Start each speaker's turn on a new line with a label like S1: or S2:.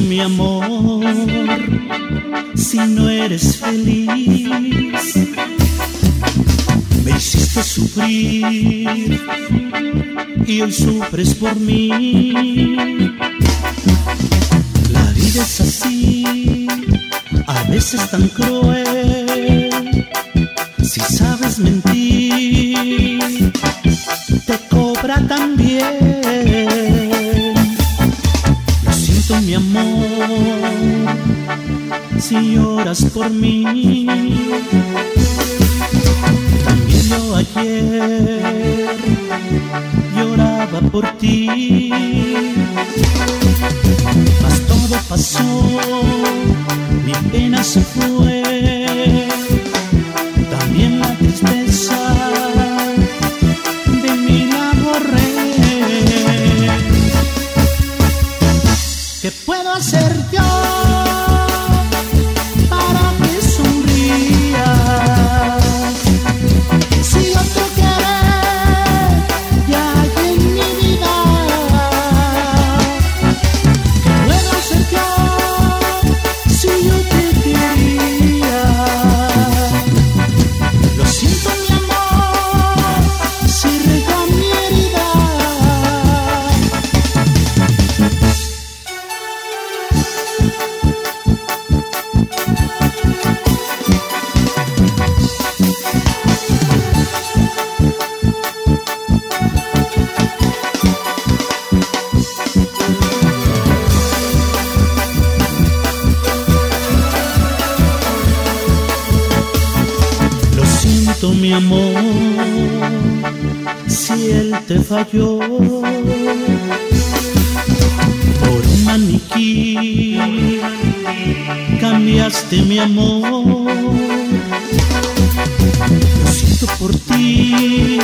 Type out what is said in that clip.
S1: mi amor si no eres feliz? Me hiciste sufrir y hoy sufres por mí. La vida es así, a veces tan cruel. Si sabes mentir, te cobra también. Si lloras por mí. También yo ayer lloraba por ti. Mas todo pasó, mi pena se fue. También la tristeza de mí la borré. ¿Qué puedo hacer yo mi amor, si él te falló por un maniquí, cambiaste mi amor. Lo siento por ti,